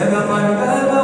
قال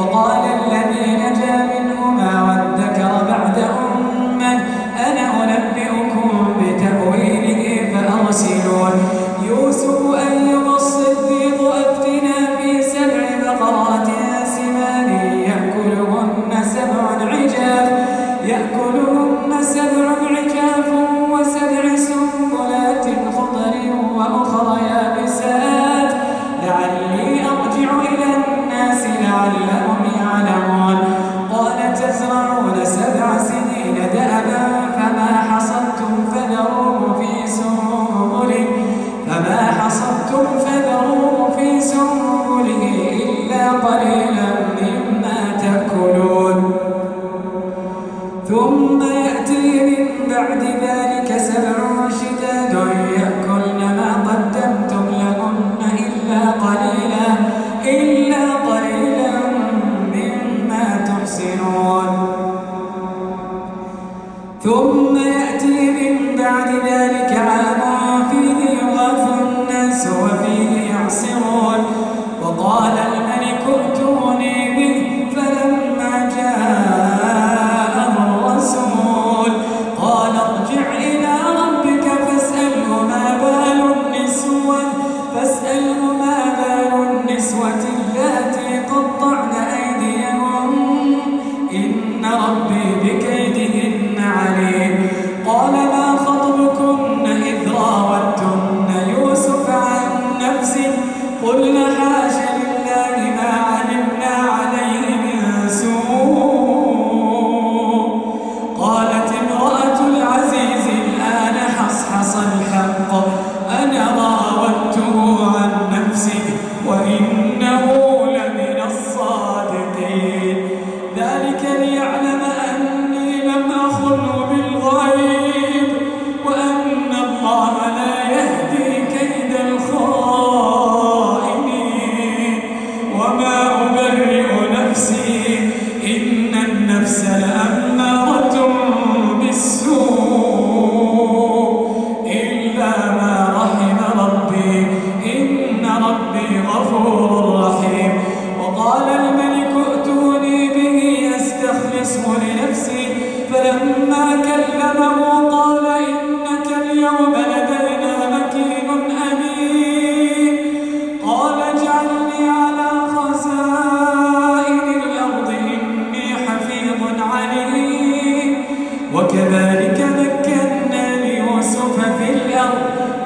وقال الله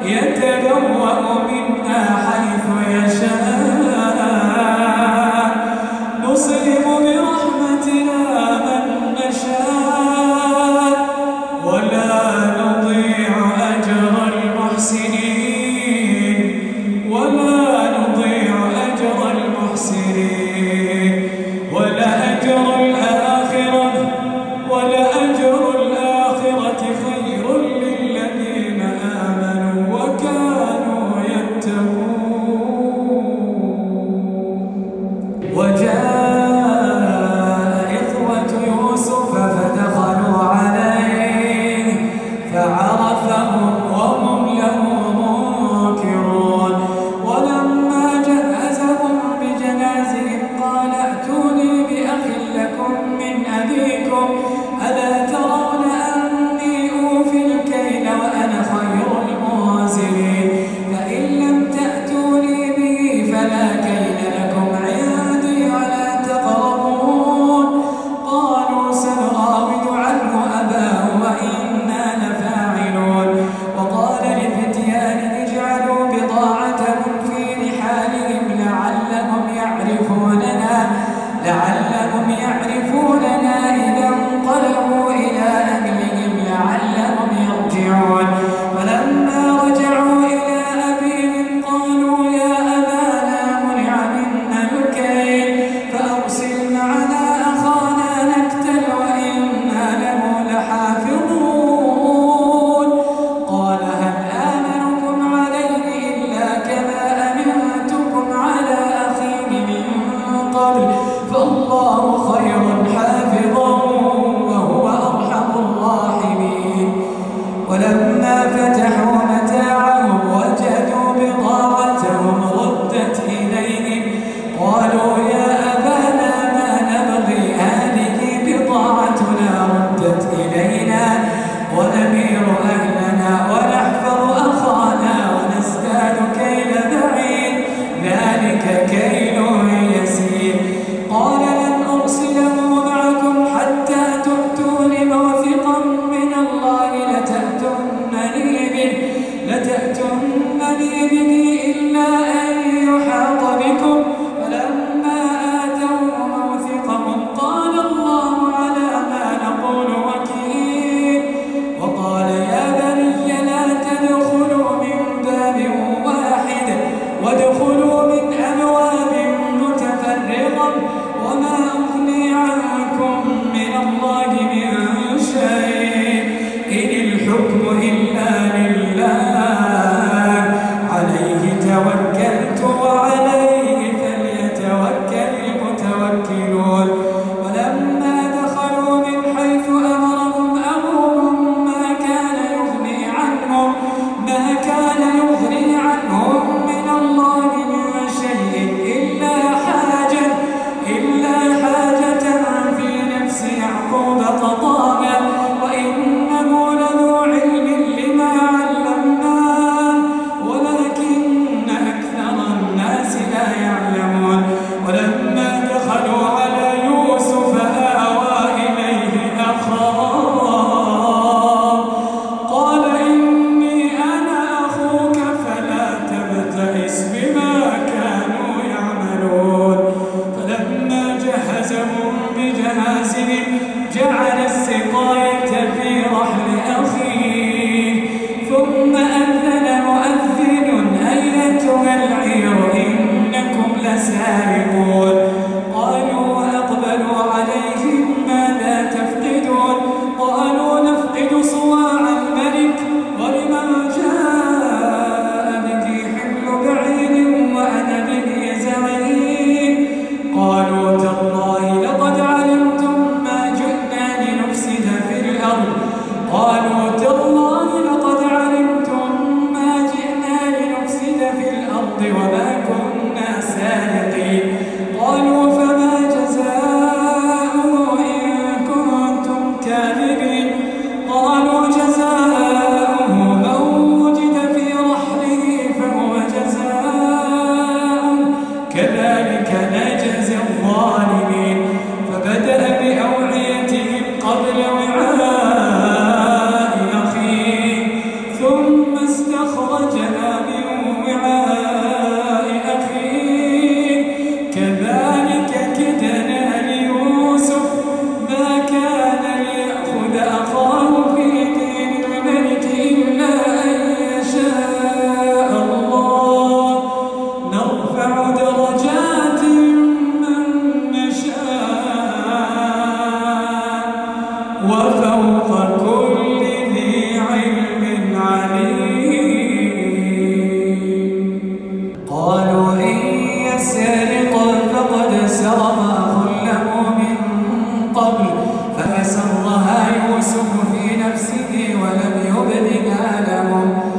يتبوأ منها يعلمون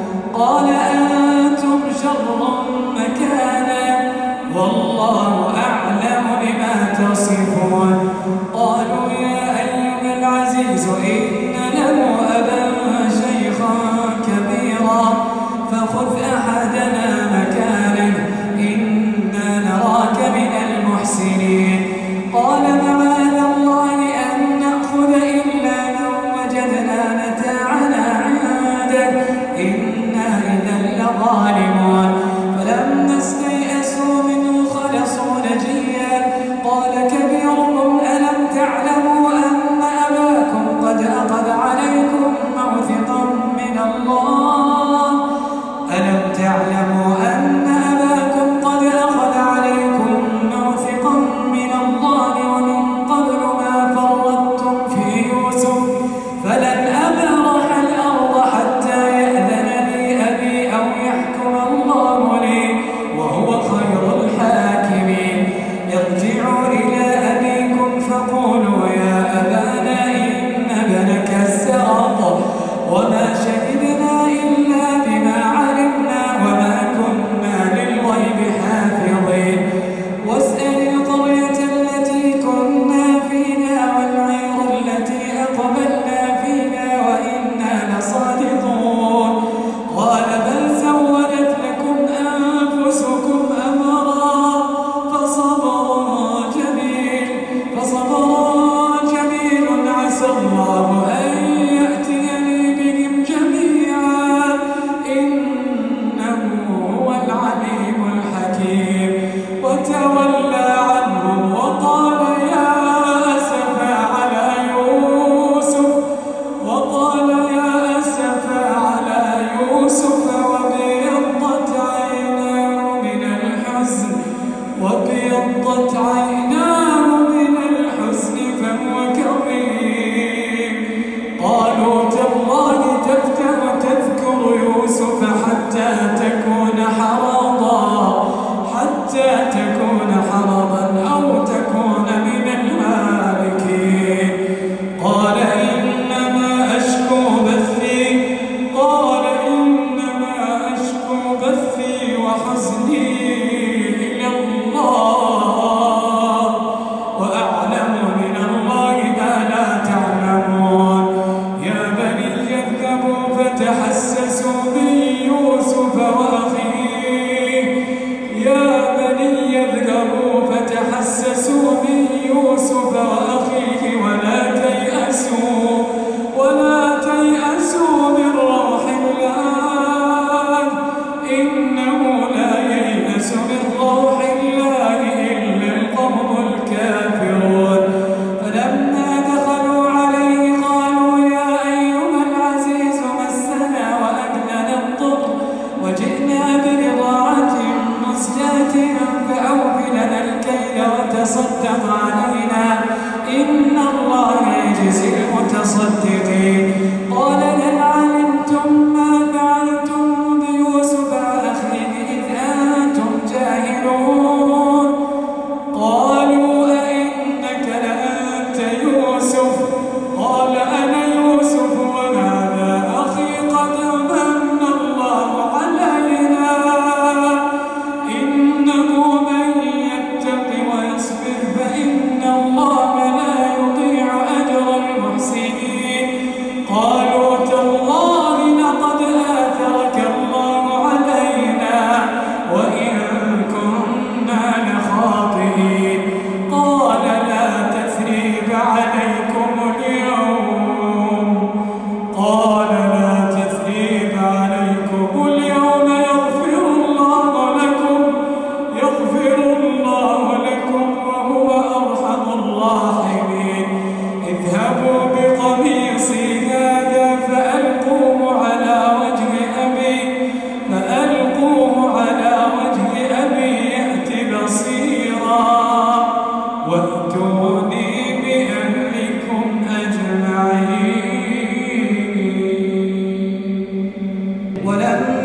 ولما